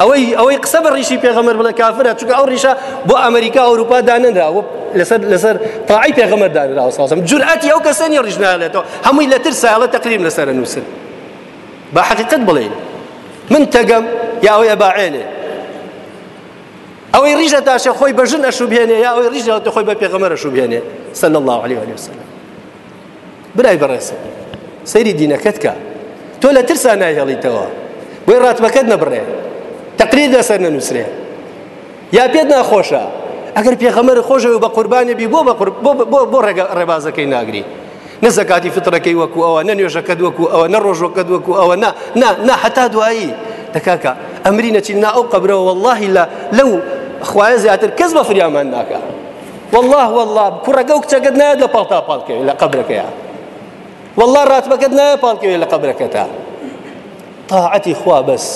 ئەوەی ئەوەی قسە بە ڕیشی پێغەمەر بڵە کافرە چونکە ئەو ڕیشە بۆ ئەمریکا ئەوروپا داننراوە لەسەر لەسەر تاعی پێغەمەر دانراوە ساسم جورئەتی ئەو کەسەنی ڕیژنالێتەوە هەمووی لە تر ساڵە تەقریم لەسەر نووسن با حقیقت بڵێن من تەگەم یا ئەوەی ئەباعێنێ ئەوەی ڕیژە تاشە خۆی بەژن ئەشوبێنێ یا ئەوەی ڕیژە خۆی بە پێغەمەر ئەشوبێنێ سەل الله عليه وسلم. برای بەڕێسە سەیری دینەکەت کە تۆ لە ترسا نایهێڵیتەوە وی ڕاتبەکەت نەبڕێ تەقریر لەسەر نەنووسرێ یا پێت ناخۆشە ئەگەر پێغەمەر خۆشەوە بە قوربانێ بی بۆ بۆ ڕێبازەکەی ناگری نە زەکاتی فترەکەی وەکو ئەوە نە نوێژەکەت وەکو ئەوە نە ڕۆژۆکەت وەکو ئەوە نا نا نا حتا دوایی دەکاکە ئەمری نەچین نا ئەو قبرەوە واللهی لە لەو خوایە زیاتر کەس بە فریامان ناکە والله والله کوڕەکە و کچەکەت نایە لە پاڵتا پاڵکەوێ لە قبرەکەیە والله راتبەکەت نایە پاڵکەوێ لە قبرەکەتا طاعەتی خوا بەس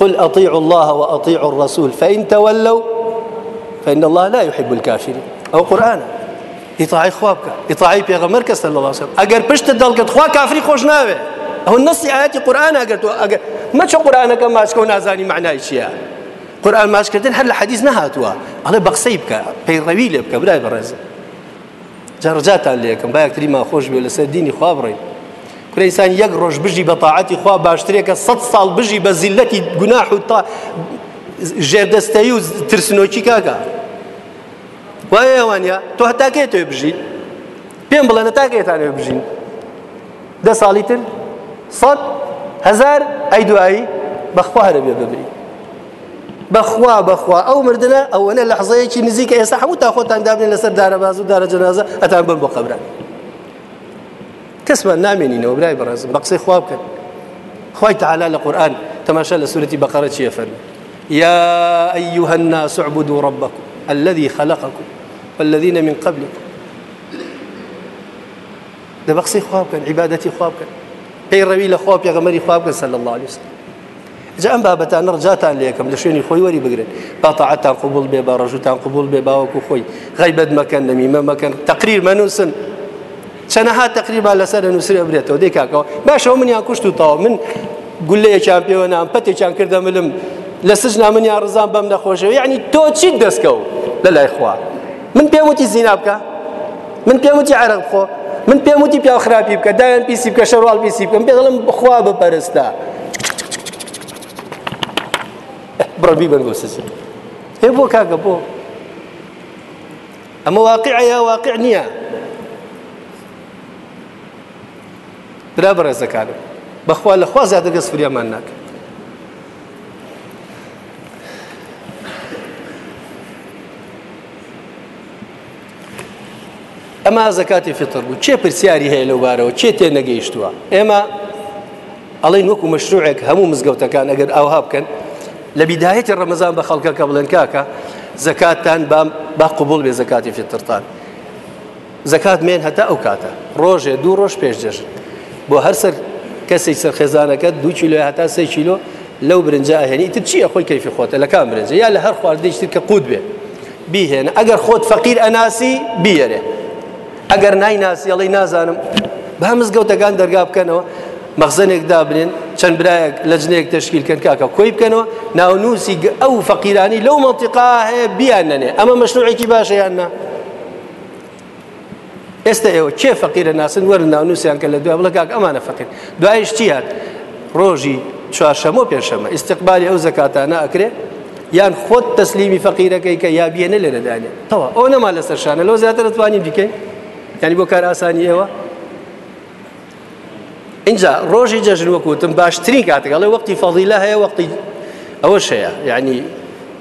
قل أطيعوا الله وأطيعوا الرسول فإن تولوا فإن الله لا يحب الكافرين. أو قرآن. خوا بکە ئیتاعی پێغەمەر کە سەل الله سلم ئەگەر پشتت دەڵکەت خوا کافری خۆش ناوێ ئەو نەسی ئاەتی قورآن ئەگەر تۆ ئەگەر مەچە قورآنەکە ماچکە و نازانی معنای چییە قورآن ماچکردن هەر لە حەدیث نەهاتووە ئەڵێ بە قسەی بکە پەیڕەوی لێ بکە برای بەڕێز جارجاتان لێکم با یەکتری ما خۆش بێ لەسەر دینی خوا بڕین. کوریسان یەک ڕۆژ بژی بە تاعەتی خوا باشترێکە سە ساڵ بژی بە زیلەتی گوناح و تا ژێردەستەی و ترسنۆکی کاکە وایە ئەوانە تۆ هەتاکێتەوە بژین پێم بڵێن هەتاکێتانەوە بژین. دە ساڵی تر؟ سەد هزار ئەی دوایی بەخوا هەرە بێ ببری بەخوا بەخوا ئەو مردنە ئەوەنە لە حزەیەکی نزیکە ئێستا هەموو تا خۆتان دابنێن لەسەر دارەباز و دارە جەنازە ئەتان بن بۆ قەبران کەسمان نامێنینەوە برای بەڕێزم بە قسەی خوا بکەن خوای تعالی لە قورآن تەماشا لە سورەتی بەقەرە چیە فەرمی يا أيها الناس اعبدوا ربكم الذي خلقكم والذين من قبلكم. دە بە قسەی خوا بکەن عیبادەتی خوا بکەن پەیڕەوی لە خوا پێغەمەری خوا بکەن صلى الله عليه وسلم. جا ئەم بابەتان ڕەجاتان لێکم لە شوێنی خۆی وەری بگرن با تاعەتان قبول بێ با ڕۆژوتان قبول بێ با وەکو خۆی غیبەت مەکەن نەمیمە مەکەن تەقریر مەنووسن چەنەها تقریبا لەسەر نووسری برێتەوە دەی کاکەوە باشەوە منیان کوشت و تاوە من گولەیەکیان پێوە نام پەتێکیان کردە ملم. لە سژنا منیان ڕزان بەم نەخۆشەوە یعنی تۆ چیت دەستکەوت لە من پێم زینا بکە من پێم وتی عرق من پێم وتی پیا خراپی بکە دایان پیسی بکە شەڕواڵ پیسی بکەم پێ دەڵم بخوا بپەرستە بڕبی بەرگۆسەسی هێ بۆ کاکە بۆ ئەمە واقعەیە واقع نییە برا بەڕێزەکانم بەخوا لەخوا زیاتر کەس فریامان ناکە ئەمە زەکاتی فتر بوو چێ پرسیاری هەیە لەو بارەوە؟ چێ تێ نەگەیشتووە؟ ئێمە ئەڵین وەکو مەشروعێک هەموو مزگەوتەکان ئەگەر ئەوها بکەن لە بیدایەتی ڕەمەزان بە خەڵکەکە بڵێن کاکە زەکاتتان با قوبول بێ زەکاتی فترتان زەکات مێن هەتا ئەو کاتە. ڕۆژێ دوو ڕۆژ پێش جەژن بۆ هەر سەر کەسێک سەر خێزانەکە دو کیلۆ هەتا سێ کیلۆ لەو برنجە ئەهێنی تر چییە خۆی کەفی خۆتە لە کام برنجە؟ یا لە هەر خواردەیشتر کە قوت بێ. بیهێنە. ئەگەر خۆت فەقیر ئەناسی بیەرێ ئەگەر نایناسیڵی نازانم. بە مزگەوتەکان دەرگا بکەنەوە. مەخزنێک دابنێن چەند برایەک لە جنێک تشکیلکەن کاکە. کۆی بکەنەوە؟ ناونووسی ئەو فەقیرانی لەو مەڵتیقا هەیە بیان نەنێ ئەمە مەشروعێکی باشەیان نا؟ ئێستا ئێوە کێ فەقیرە ناسن؟ وەرن ناونووسیان کە لە بڵە کاک ئەمانە فەقیر. دوایش چی هات؟ ڕۆژی چوارشەمە پێشەمە ئیسیقبالی ئەو زەکاتانە ئەکرێ یان خۆت تەسلیمی فەقیرەکەی کە یا بێنە لێرەدانێ تەوە ئەو نەما لەسەر شانە. لەو زیاتر دەتوانین بکەین. ینی بۆ کار ئاسانی ئێوە اینجا ڕۆژی جەژن وەکوتم باشترین کاتێک ئەڵێ وەختی فەڵیلە هەیە وەختی ئەوە شەیە یعنی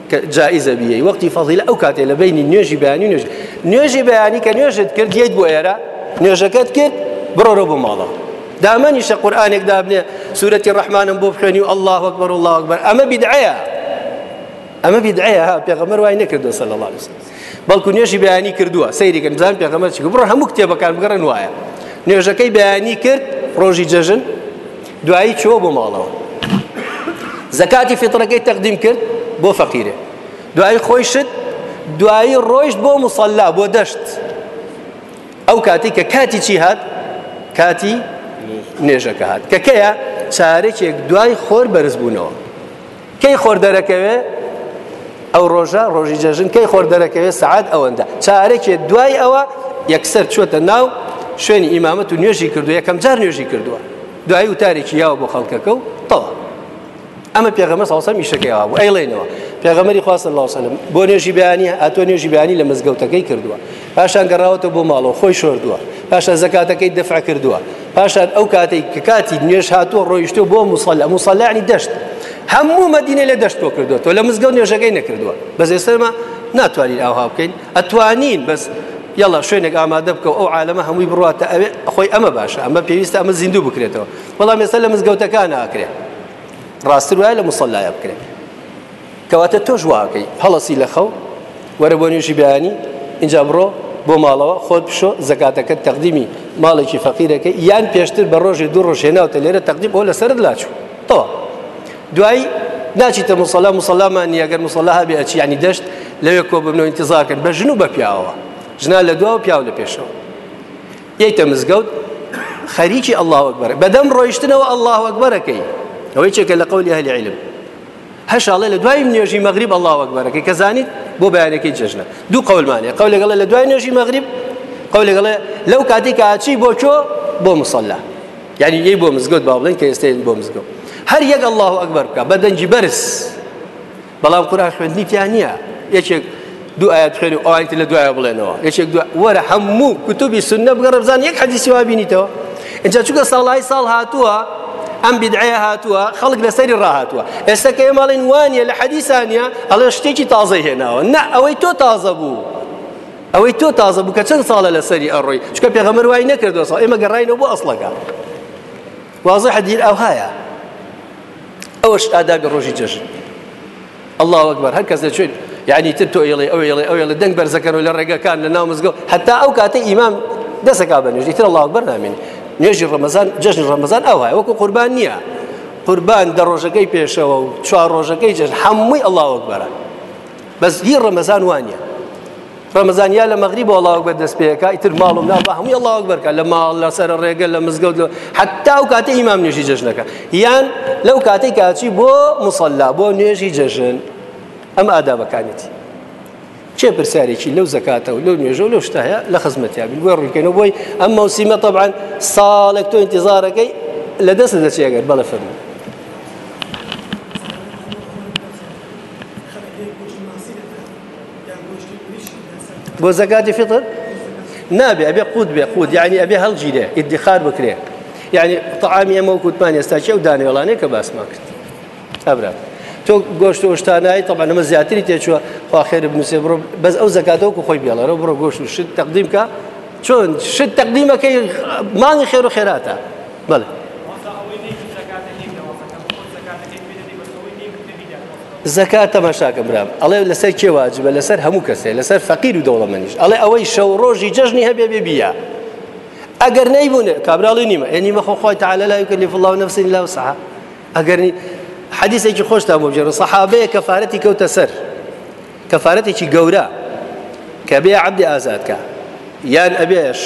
کە جائزە بیە وەختی فەزیلە ئەو کاتێ لە بینی نوێژی بەیانی نوێژ نوێژی بەیانی کە نوێژت کرد یەت بۆ ئێرە نوێژەکەت کرد بڕۆرە بۆ ماڵەوە دامەنیشە قورآانێک دابنێ سوورەتی ڕحمانم بۆ بخوێنی و الله وەکبەر الله وەکبەر ئەمە بیدعەیە ئەمە بیدعەیە ها پێغەمەر وای نەکردو سەل الله عليه وسلم. بەڵکو نوێژی بەیانی کردووە سەیریکەن بزان پێغەمەر چی بڕۆ هەموو کتێبەکان بگەڕن وایە نوێژەکەی بەیانی کرد ڕۆژی جەژن دوایی چۆ بۆ ماڵەوە؟ زەکاتی فیتڕەکەی تەقدیم کرد بۆ فەقیرێ. دوایی خۆی شت دوایی ڕۆیشت بۆ مسللا بۆ دەشت. ئەو کاتی کە کاتی چی هات؟ کاتی نێژەکە هات. کە کەیە؟ چارێکێک دوای خۆر بەرز بوونەوە کەی خۆر دەرەکەوێ؟ ئەو ڕۆژە ڕۆژی جەژن کەی خۆر دەرەکەوێت سعات ئەوەندە. چارێکێ دوای ئەوە یەکسەر چوەتە ناو شوێنی ئیمامەت و نوێژی کردو یەکەم جار نوێژی کردووە. دوایی وتارێکی یاوە بۆ خەڵکەکە و تەوە ئەمە پێغەمە ساوسە میشەکەیەوە بوو ئەیڵێنەوە پێغەمەری خواستە الله سلم بۆ نوێژی بیانی ئەتۆ نوێژی بیانی لە مزگەوتەکەی کردووە. پاشان گەڕاوەتە بۆ ماڵەوە خۆی شۆردووە. پاشان زەکاتەکەی دەفع کردووە. پاشان ئەو کاتێک کە کاتی نوێژ هاتووە ڕۆیشتۆ بۆ مسلە مسلانی دەشت. هەموو مدینە لە دەشت تۆ کردووە تۆ لە مزگەوت نوێژەکەی نەکردووە. بەس ئێسەرمە ناتوانین ئاها بکەین. ئەتوانین بەس یاڵا شوێنێک ئامادە بکە ئەو عالەمە هەمووی بڕاتە ئەوێ خۆی ئەمە باشە ئەمە پێویستە ئەمە زیندوو بکرێتەوە. بەڵام ئێستا لە مزگەوتەکان ناکرێت ڕاستتر وایە لە مسللایە بکرێت کەواتە تۆش واکەی هەڵەسی لە خەو وەرە بۆ نوێژی بیانی اینجا بڕۆ بۆ ماڵەوە خۆت بشۆ زەکاتەکەت تەقدیمی ماڵێکی فەقیرەکەی یان پێشتر بە ڕۆژی دوو ڕۆژێناوتە لێرە تەقدیم بۆ لەسرت لاچوو. تەوە دوایی ناچیتە مسللا مسللامان ئەگەر مسللاها بێ ئەچی ینی دەشت لەوێ کۆ ببنەوە انتظاکەن بە ژن و بە پیاوە. ژنا لە دوا و پیاو لە پێشەوە. یەیتە مزگەوت خەریکی الله وەکبەر بەدەم ڕۆیشتنەوە الله وەکبەرەکەی ئەوەی چێکە لە قولی هەلی علم هەشاڵێ لە دوای نوێژی مەغریب الله وەکبەرەکەی کە زانیت بۆ بەیانەکەی جژنە دوو قەولمانێ قەول لەگەڵە لە دوای نوێژی مەغریب قەول لەگەڵێ لەو کاتی کە ئاچی بۆ چۆ؟ بۆ مسللا یعنی یەی بۆ مزگەوت با بڵێن کە ئێستێن بۆ مزگەوت. هەر یەک الله ئەکبەر بکە بە دەنجی بەرز. بەڵام قورآن خوێندنی تیان نییە. دوو ئاەت خوێنی ئەوانیت لە دوایە بڵێنەوە یەکێک وەرە هەموو کوتوبی سنە بگەڕ بزان یەک حەدیسی وا بینیتەوە اینجا چووکە ساڵای ساڵ هاتووە ئەم بدعەیە هاتووە خەڵک لەسەری ڕاهاتووە ئێستا کە ماڵین وانە لە حەدیسانە ئەڵێ شتێکی تازە هێناوە نه ئەوەی تۆ تازە بوو ئەوەی تۆ تازە بوو کە چەند ساڵە لەسەری ئەڕۆی چکە پێغەمەر وای نەکردو ساڵ ئێمە گەڕینەوە بۆ ئەسڵەکە واضح حدیر ئەو هەیە ئەوەش ئادابی ڕۆژی جەژن الله هەر کەس دەچێت یعنی تر تۆ ئێڵێ ئەو ێڵێ ئەو ێڵە دەنگ بەرزەکەن و لە ڕێگەکان لە ناو مزگەوت هەتا ئەو کاتە ئیمام دەسەکا بە نوێژی تر الله ئەکبەر نامێنی نوێژی ڕەمەزان جەژن ڕەمەزان ئەو هەیە وەکو قوربان نییە قوربان دە ڕۆژەکەی پێشەوە و چوار ڕۆژەکەی جەژن هەمووی الله ئەکبەرە بەس هی ڕەمەزان وانە ڕەمەزان یا لە مەغریب الله ئەکبەر دەست پێەکە ئیتر ماڵم نا بە هەمووی الله لە ماڵ لە سەر ڕێگە لە مزگەوت حتا ئەو کاتە ئیمام نوێژی جەژنەکە یان لەو کاتێک کاچی بۆ مسللا بۆ نوێژی جەژن ئەم ئادابەکانێتی چێ پرسیارێکی لەو زکاتە و لەو نوێژە و لەو شتایە لە خزمەتیا بگوێ ڕوویکەنەوە بۆی ئەم مەوسیمە طبعاان ساڵێک تۆ انتظارەکەی لە دەست دەچێگەر بەڵە فەرمو. بۆ زەکاتی فطر؟ نابێ ئەبێ قوت بێ قوت یعنی ئەبێ هەڵگیرێ ئیدخار بکرێ. یعنی طعامی ئەمە و کووتمان ئێستا چێ و دانێوڵانەیە کە باسمان کرد؟ ئەبرات تۆ گۆشت و شتانایی طبعا ئەمە زیاتری تێچووە خواخێر بنووسێ بڕۆ بەس ئەو زکاتەوە خۆی بێڵەرە بڕۆ گۆشت و شت تەقدیم کە چۆن شت تەقدیمەکەی مانگی خێر و خێراتە؟ بڵێ زکات تەماشاکە برام. ئەڵێ لەسەر کێ واجبە؟ لەسەر هەموو کەسێ لەسەر فەقیر و دەوڵەمەنیش ئەڵێ ئەوەی شەو ڕۆژی جەژنی هەبێ بێ بیە. ئەگەر نەیبوونێ کابراڵی نیمە. ئەنیمە خۆخوای تعالە لا يكلف الله نفسا إلا وسعها. ئەگەر حەدیثێکی خۆشتا بۆ بژێڕ سەحابەیە کەفارەتی کەوتە سەر کەفارەتێکی گەورە کە بێ عەبدی ئازادکە یان ئەبێش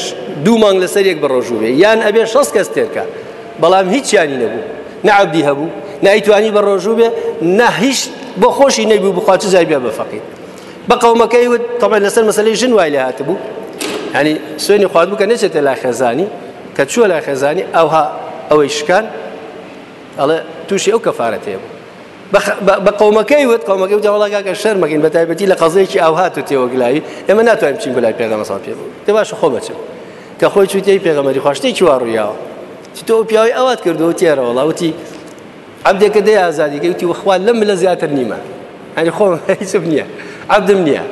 دوو مانگ لەسەر یەک بەڕۆژوو بێ یان ئەبێ شەست کەس تێرکە بەڵام هیچیانی نەبوو نەعبدی هەبوو نایتوانی بە ڕۆژوو بێ نە هیچ بۆ خۆشی نەبوو بخوا چ زای بێ بە فەقیر بە قەومەکەی وت تەڵێ لەسەر مەسلەی ژن وای لێ هاتبوو ینی سوێنی خوارد بکە نێچێتە لا خێزانی کە چووە لا خێزانی ئەڵێ تووشی ئەو کەفاەت هەیە. بە قومەکەی وت قومەکەی وڵاگاکە شەرمەکەین بە تایبەتی لە قەزەیەکی ئەو هات و تێوەگلایی. ئێمە ناتوانین بچین بلای پێغەمە ساڵ پێ بوو. دە باشە خۆ بچم کە خۆی چوتەی پێغەمەری خواشتێکی واڕوویاوە تۆ پیاوی ئەوات کردو و تێرە وڵاوتی عبدێکە دەی ئازادیکەوتی وخوا لەم لە زیاتر نیمە. ئەنی خۆم هیچم نییە. عبدم نییە.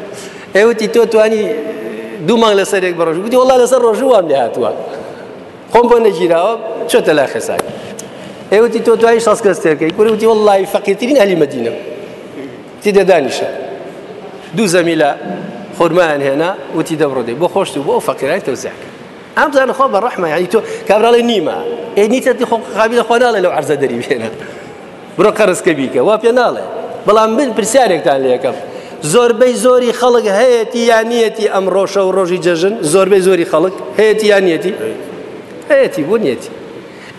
ئێوتی تۆ توانی دوو مانگ لە سەرێک بە ڕۆژ. گوتی وڵا لەسەر ڕۆژ وام لێ هاتووە. خۆم بۆ نەگیراوە چۆتە لا خێساک ئێوتی تۆ توانی شەس کەس تێکەی کوری وڵی فەقیترین ئەلی مەدینە تی دەدانیشە دوو زەمیلە خۆرمایان هێنا وتی دەبڕۆدەی بۆ خۆشت و بۆ فەقیرای تەوزیاکە ئەم زانە خۆ بە ڕەحمە ینی تۆ کابراڵی نیمە ئێ نیتە خۆ قابی لە خۆ ناڵێ لەو عەرزە دەری بێنە بڕۆ قەرزکە بیکە وا پێ ناڵێ بەڵام من پرسیارێکتان لێەکەم زۆربەی زۆری خەڵک هەیەی یانیەتی ئەم ڕۆژە و ڕۆژی جەژن زۆربەی زۆری خەڵک هەیەی یانیەتی هەیەی بوونیەتی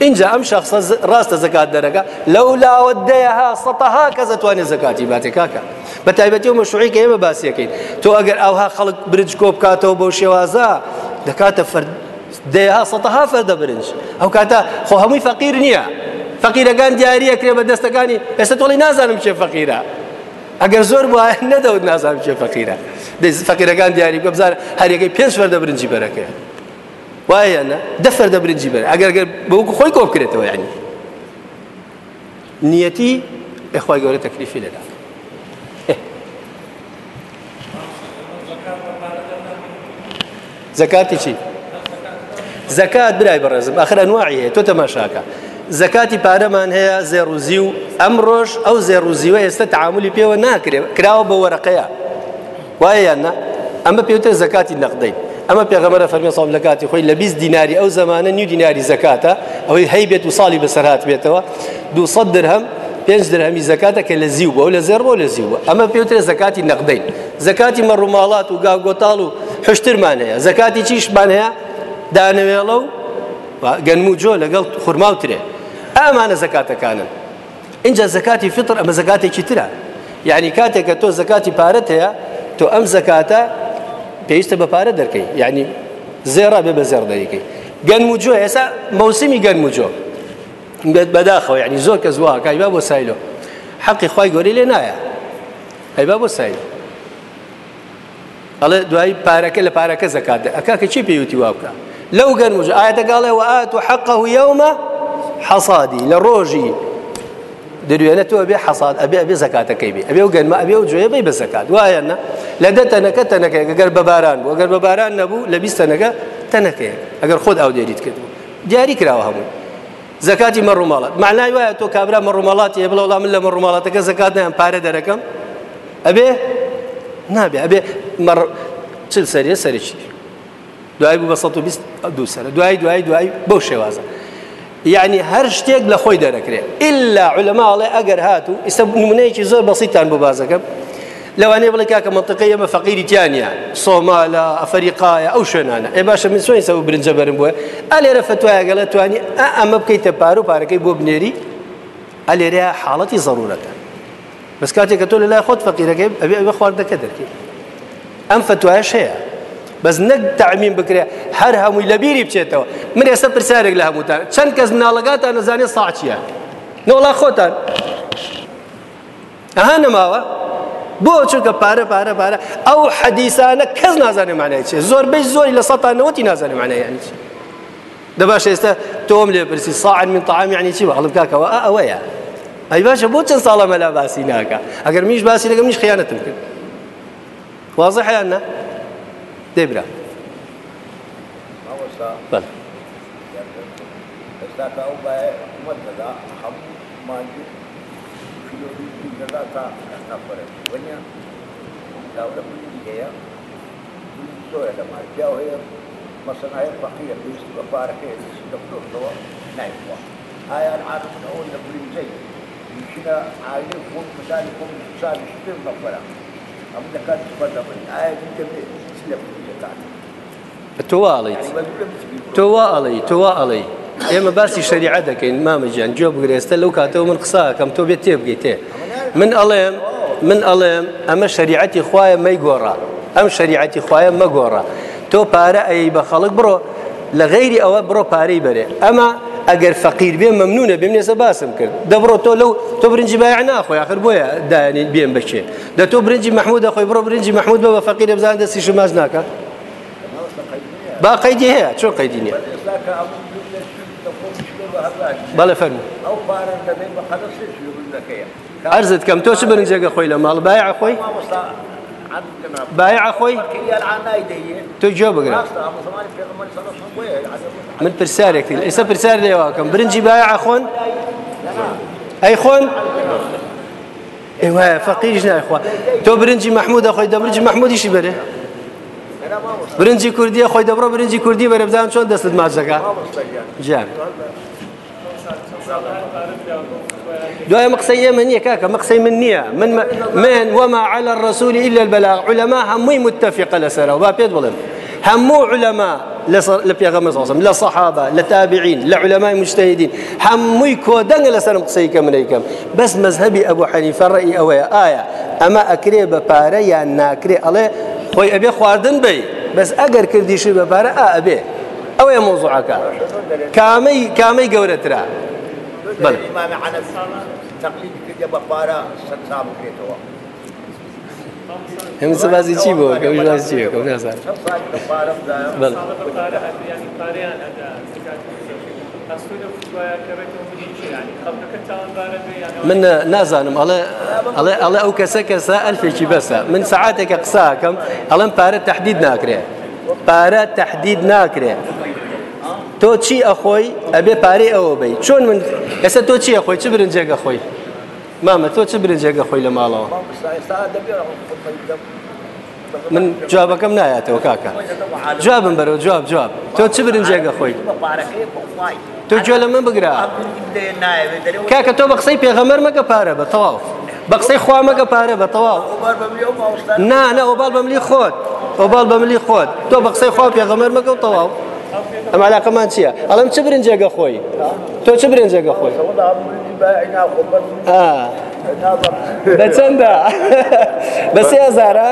اینجا ئەم شخص ڕاستە زکات دەرەکە لەو لاوەدەیەها سەتەها کەس دەتوانێت زکاتی باتێ کاکە بە تایبەتی و مەشوعی کە ئێمە باسیەکەین تۆ ئەگەر ئەوها خەڵک برج کۆ بکاتەوە بۆ شێوازە دەکاتە دەیها سەتەها فەردە برنج ئەو کاتە خۆ هەمووی فەقیر نییە فەقیرەکان دیارە کرێ بە دەستەکانی ئێستا تۆڵی نازانم چێ فەقیرە ئەگەر زۆر وایە نەدەوت نازانم چێ فەقیرە فەقیرەکان دیاری بزار هەرێکەی پێنج فەردە برنجی بەرەکەی وایە نە دە فەردە برنجی بەر ئەگەر بەوکو خۆی کۆ بکرێتەوە ینی نیەتی ئەخوای گەورە تەکلیفی لەدا زکاتی چی؟ زکات برای بەڕێزم. ئەخر ئەنواعی هەیە. تۆ تەماشاکە. زکاتی پارەمان هەیە زێڕوزی و ئەم ڕۆژ ئەو زێڕوزیوە ئێستا تعاملی پێوە ناکرێت کراوە بە وەرەقەیە. وایە یاننا ئەمە پێوتر زکاتی نەقدەین ئەمە پێغەمەرە فەرمی ساڵ لە کاتی خۆی لە 20 دیناری ئەو زمانە نیو دیناری زکاتە ئەوەی هەی بێت و ساڵی بەسەرهات بێتەوە دو سەد درهم پێنج درهمی زکاتە کە لە زیو بۆ لە زێر بۆ لە زیو ئەمە پێوترە زکاتی نەقدەین زکاتی مەڕووماڵات و گاگۆتاڵ و حوشترمان هەیە زکاتی چیشمان هەیە دانەوێڵە و گەنم و جۆ لەگەڵ خورما و ترێ ئەمانە زکاتەکانن اینجا زکاتی فطر ئەمە زکاتێکی ترە یعنی کاتێک کە تۆ زکاتی پارەت هەیە تۆ پێویستە بە پارە دەرکەی. یعنی زێرا بێ بە زێر دەریکەی گەنم و جۆ ئێستا مەوسمی گەنم و جۆ بێت بەداخەوە یعنی زۆر کە زووا کایبا بۆ سایلۆ. حەقی خی گۆری لێ نایە. ئەیبا بۆ سایلۆ. ئەڵێ دوایی پارەکە لە پارەکە زکات ئەکاکە چی پێوتی وا بکە؟ لەو گەنم و ئاەتەگاڵێ و ئات و حەقه یومە حەسادی لە ڕۆژی. دەروێنە تۆ بێ حەساد ئەبێ ئەبێ زکاتەکەی بێ. ئەبێ و گەنمە ئەبێ و جوێ بێ بە زکات وایە نە لە دە تەنەکە تەنەکەی ئەگەر بە باران بوو ئەگەر بە باران نەبوو لە بیست تەنەکە تەنەکەی ئەگەر خۆت ئەو دێریت کردو دیاری کراوە هەموو. زکاتی مەڕووماڵات معنای وایە تۆ کابرا مەڕووماڵاتی هەیە بڵێ وڵام من لە مەڕووماڵاتەکە زکات نیان پارە دەرەکەم. ئەبێ؟ نابێ. ئەبێ چل سەریە سەرچی دوای بوو بە 120 دو سەر. دوای دوای دوای بەو شێوازە. یعنی هەر شتێک لە خۆی دەرەکرێت ئللا علەماڵێ ئەگەر هاتوو ئێستا نمونەیەکی زۆر بەسیتان بۆ بازەکەم. لەوانەیە بڵێ کاکە منطقی ئەمە فەقیری تیانە سۆمالە ئەفریقاە ئەو شوێنانە ئێ باشە من سوۆی سەو برنجە بەرم بووە ئەلێرە فتوایەگە لە توانی ئەمە بکەیتە پار و پارەکەی بۆ بنێری ئەلێرە حاڵەتی ضرورەتە بەس کاتێککە تۆ لە لای خۆت فەقیرەکەی ئەبێ ئەوە خواردەکە دەرکەی ئەم فتوایش هەیە بەس نەک تعمیم بکرێ هەر هەمووی لە بیری بچێتەوە من ئێستا پرسیارێک لە هەمووتان چەند کەس مناڵەکاتان نەزانێت ساعچیە نۆڵا خۆتان ئەها نەماوە بۆ چونکە پارە پارە پارە. ئەو حەدیسانە کەس نازانێ مانای چێ زۆربەی زۆری لە سەتانەوەتی نازانێ مانای یعنی چی؟ دەباش ئێستا تۆم لێ پرسی ساعن من طعام یعنی چی؟ بەڵم کاکەوە. ئەوەیە. ئەی باشە بۆ چەند ساڵە مەلا باسی ناکە ئەگەر میش باسی لەگە میش خیانەتم کرد. واضح یان نه؟ دەبرا بەڵێ ئێستاکە ئەو ومەدا هەموو ماندی کیلۆدا تا نەفرە وەنیا داولە بولی هەیە زۆرە لە مارجیا هەیە مەسەنایە فەقیە پێویست بە پارەکەی دەفتۆرەوە نایخوا ئایا عادم ئەوە لە برنجەی میشینە عائلە خۆم مثالی خۆم سالی شتر نەفرە ئەم دەکات بەدەبن ئایا دەبێت لە برنجەکان تۆواڵیت تۆوا ئەڵی تۆوا ئەڵی ئێمە باسی شریعە دەکەین مامەجان جۆ بگرێستە لەو کاتەوە من قساکەم تۆ بێت تێ بگەیتێ من ئەڵێم من ئەڵێم ئەمە شریعەتی خوایە مەی گۆڕا. ئەم شریعەتی خوایە مەگۆڕا تۆ پارە ئەی بە خەڵک بڕۆ لە غەیری ئەوە بڕۆ پارەی بەرێ. ئەمە ئەگەر فەقیر بێ مەمنونە بێ منێسە باسم کرد. دەبڕۆ تۆ لەو تۆ برنجی باە ناخۆی آخر بۆیە دانین بێن بچێ. دە تۆ برنجی مححمود دەخۆی بڕۆ برنجی مححمود بە فەقیر بزان دەستی شماز ناکە. با قەیدی هەیە چۆن قەیدی نیە بەڵێ فەرمو ئەو پارە دەبێت بە خەلەسی سوورەکەیە عرضت کەم تۆ چ برنجێگە خۆی لە ماڵ بایع خۆی مامۆستا عەبد جناب بایع خۆی کیال عانای دەیە تۆ گوێ بگرە ڕاستە ئەمە زمانی پێغەمبەر صلی الله علیه و سلم من پرسیارێکی ئێستا پرسیار لێواکەم برنجی بایع خۆن ئەی خۆن ئێوە فەقیش نایخوا تۆ برنجی مححمود خۆی دە برنجی مححمودیشی بەرێ أنا مامۆستا برنجی کوردیە خۆی دەبڕە برنجی کوردی بەرە بدان چۆن دەستت ماچەکە؟ جان دوای مقصي ئێمە نییە کاکە مقصي من نییە. من من وما على الرسول إلا البلاغ. علماء هەمووی متفقة لەسەرە و با پێت بڵێم. هەموو علماء لە پێغەمە ساسم لە صحابة لە تابعین لە علماء مجتهدین هەمووی کۆدەنگە لەسەر قسەی کە منەیکەم بەس مەذهبی ئەبوو حەنیفە ڕێی ئەوەیە. ئایا ئەمە ئەکرێ بە خۆی ئەبێ خواردن بی بەس ئەگەر کردیشی بە پارە ئا ئەبێ ئەوەیە مۆزوعەکە کامەی کامەی گەورەترا كده هەموو سەبازی چی بووە کە باز چیە کەم نازان سنسام من نازانم. ئەڵێ ئەڵێ ئەڵێ ئەو کەسە کەسە ئەلفێکی بەسە. من سعاتێکە قساکەم ئەڵم پارە تهدید ناکرێ. پارە تهدید ناکرێ. تۆ چی ئەخۆی؟ ئەبێ پارەی ئەوە بی. چۆن من ئێستا تۆ چی ئەخۆی؟ چ برنجێگە خۆی مامە تۆ چ برنجێگە خۆی لە ماڵەوە؟ من جوابەکەم نایەتەوە کاکە جوابم بەرەوە جواب جواب. تۆ چ برنجێگە خۆی تۆ گوێ لە من بگرە کاکە تۆ بە قسەی پێغەمەر مەگە پارە بە تەواو. بە قسەی خوا مەگە پارە بە تەواو. نا نا ئۆبال بەملی خۆت. ئۆبال بەملی خۆت. تۆ بە قسەی خوا پێغەمەر مەگە تەواو. ئەم علاقەمان چییە ئەڵم چ برنجێگە خۆی تۆ چ برنجێگە خۆی بە چەندە بە سێ هزارە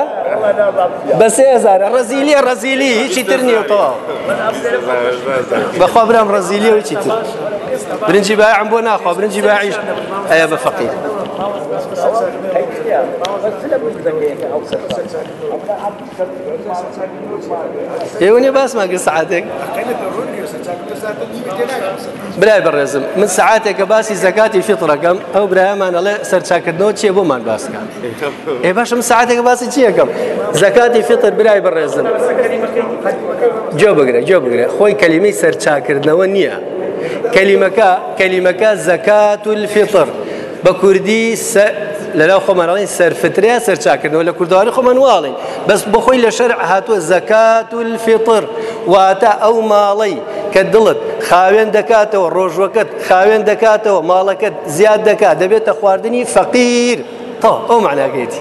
بە سێ هزارە ڕزیلیە ڕزیلی هیچی تر نییە تەواو بەخوا برام ڕزیلیە هیچی تر. برنجی باعم بۆ ناخوا برنجی باعیش ئەیە بە فەقیر ئێوەنێ باسمان کرد سعاتێک برای بەڕێزم من سعاتێکە باسی زەکاتی فیطڕەکەم ئەو برایەمان ئەڵێ سەرچاکردنەوە چیە بۆمان باسکە ئێ باشم سعاتێکە باسی چیەکەم زەکاتی فیطر برای بەڕێزم جۆ بگرە جۆ بگرە خۆی کەلیمەی سەرچاکردنەوە نییە کەلیمەکە کەلیمەکە زەکات الفیطر بە کوردی لەلاو خۆمانڵین سەرفتریا سەرچاکردنەوە لە کوردواری خۆمان واڵین بەس بە خۆی لە شەرع هاتووە زەکات الفیطر واتە ئەو ماڵەی کە دڵت خاوێن دەکاتەوە ڕۆژوەکەت خاوێن دەکاتەوە ماڵەکەت زیاد دەکات دەبێتە خواردنی فەقیر. تا ئەو معناگەیتی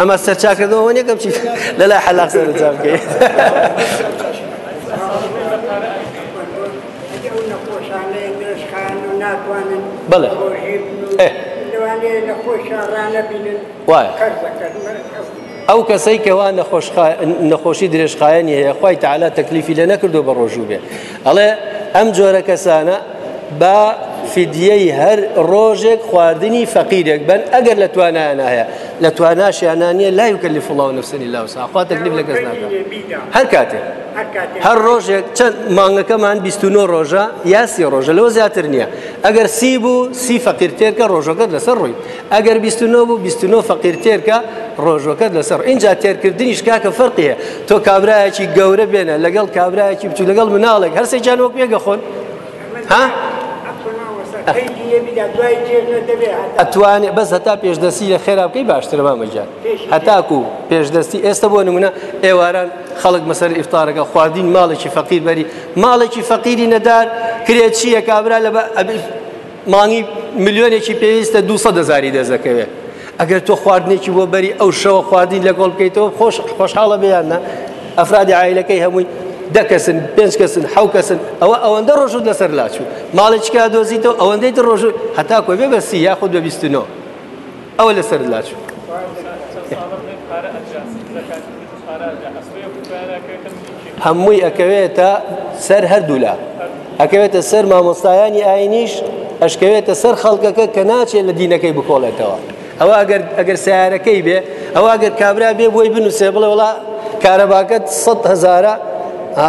ئەمە سەرچاکردنەوە یەکەم چی؟ لەلای حەلاق سەرجا بکەیت بەڵێ وایە ئەو کەسەی کەوا نەخۆشی درێژخایەنی هەیە خی تعالا تەکلیفی لە نەکردو بە ڕۆژوو بێ. ئەڵێ ئەم جۆرە کەسانە با فیدیەی هەر ڕۆژێک خواردنی فەقیرێک بن ئەگەر لە توانایان هەیە. لە تواناشیانانیە لای وکەلی فڵاو نفسنی لاوساخوا تەکلیف لە کەس ناکە. هەر کاتێک. هەر ڕۆژێک چەند مانگەکەمان 29 ڕۆژە یاسی ڕۆژە لەوە زیاتر نییە. ئەگەر سی بوو سی فەقیرتێرکە ڕۆژەکەت لەسەر ڕووی. ئەگەر 29 بوو 29 فەقیرتێرکە ڕۆژەکەت لەسەر. اینجا تێرکردنیش کاکە فەرقیە. تۆ کابراایەکی گەورە بێنە لەگەڵ کابراایەکی بچوو لەگەڵ مناڵێک هەرسێ جان وەک پێگە خۆن. ها؟ ئەتوانێت بەس هەتا پێشدەستی لە خێرا بکەی باشترە مامەجان هەتاکو پێشدەستی ئێستا بۆ نمونە ئێواران خەڵک مەسەر ئیفتارەکە خواردین ماڵێکی فەقیر بەری. ماڵێکی فەقیری نەدار کرێت چییە کابرا لە مانگی میلیۆنێکی پێویستە 200 هزاری دەزەکەوێت ئەگەر تۆ خواردنێکی بۆ بەری ئەو شەوە خواردین لەگەڵ بکەیتەوە خۆش خۆشحاڵە بێیاننا ئەفرادی عیلەکەی هەمووی دەکەسن پێنج کەسن حو کەسن ئەوە ئەوەندە ڕۆژوت لەسەر لاچوو. ماڵێکا دۆزیتەوە؟ ئەوەندەی ڕۆژ هەتا کۆ بێ بەسی یاخود بە بیستنەوە ئەوە لەسەر لاچوو. هەمووی ئەکەوێتە سەر هەردوولا. ئەکەوێتە سەر مامۆستایانی ئاینیش ئەشکەوێتە سەر خەڵکەکە کە ناچێت لە دینەکەی بکۆڵێتەوە ئەوە ئەگەر سیارەکەی بێ ئەوە ئەگەر کابرا بێ بۆی بنووسێ بڵێ وڵا کارەباکەت 100 هزارە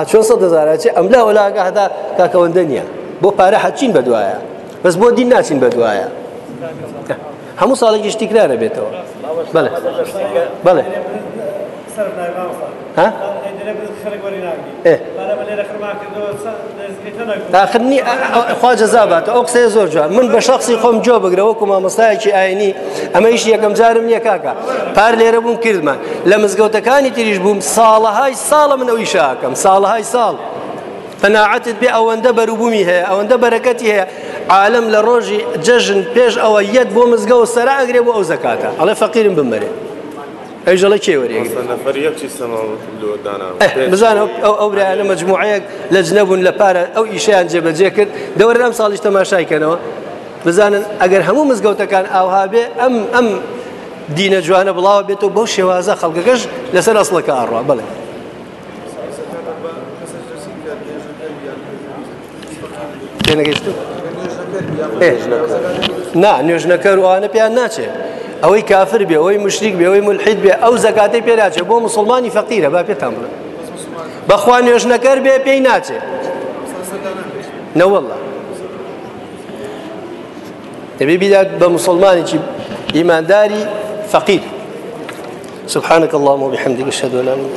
چۆن سە دەزارە چێ ئەم لە وەلاگە هەدا کاکەوەندە نییە. بۆ پارە حەچین بە دوایە. بەس بۆ دین ناچین بە دوایە. هەموو ساڵێکی تیکرارە بێتەوە سەر نایماوەسا ها؟ خەرێک وەری ناگری ئێ بارەمە لێرە خڕما کردەوە نزیکەیتە نەگرێت آخرنی خوا جەزاباتە ئەو قسەیە زۆر جوان من شخصی خۆم جۆ بگرە وەکو مامۆستایەکی ئاینی ئەمە ئیش یەکەم جارم نییە کاکە پار لێرە بووم کردمان. لە مزگەوتەکانی تریش بووم ساڵەهای ساڵە من ئەوی شاکەم. ساڵەهای ساڵ. قەناعەتت بێ ئەوەندە بەروبوومی هەیە ئەوەندە بەرەکەتی هەیە. عالم لە ڕۆژی جەژن پێش ئەوە یەت بۆ مزگە و سەرا ئەگرێ بۆ ئەو زەکاتە. ئەڵێ فەقیرم بمەرێ. ئەوژەڵە کێ وەرێگری نەفەریەک چی سەما لۆ دانا. بزان ئەو ئەو برایانە مجموعەیەک لە جنەبوون لە پارە ئەو ئیشیان جێبەجێ کرد دەوەرە ئەم ساڵیش تەماشایکەنەوە بزانن ئەگەر هەموو مزگەوتەکان ئاوها بێ ئەم ئەم دینە جوانە بڵاوە بێتەوە بەو شێوازە خەڵکەکەش لەسەر ئەسڵەکە ئاڕوا بڵێ پێنەگەیشتو نا نوێژنەکەر وانە پێیان ناچێت ئەوەی کافر بێ ئەوەی مشریک بێ ئەوەی ملحید بێ ئەو زەکاتی پێ ناچێت بۆ مسلمانی فەقیرە با پێتان بڵێ بەخوا نوێژنەکەر بێ پێی ناچێت نەوەڵە دەبێ بیدات بە مسلمانێکی ئیمانداری فەقیر سبحانك اللهم وبحمدك اشهد ان لا اله الا انت.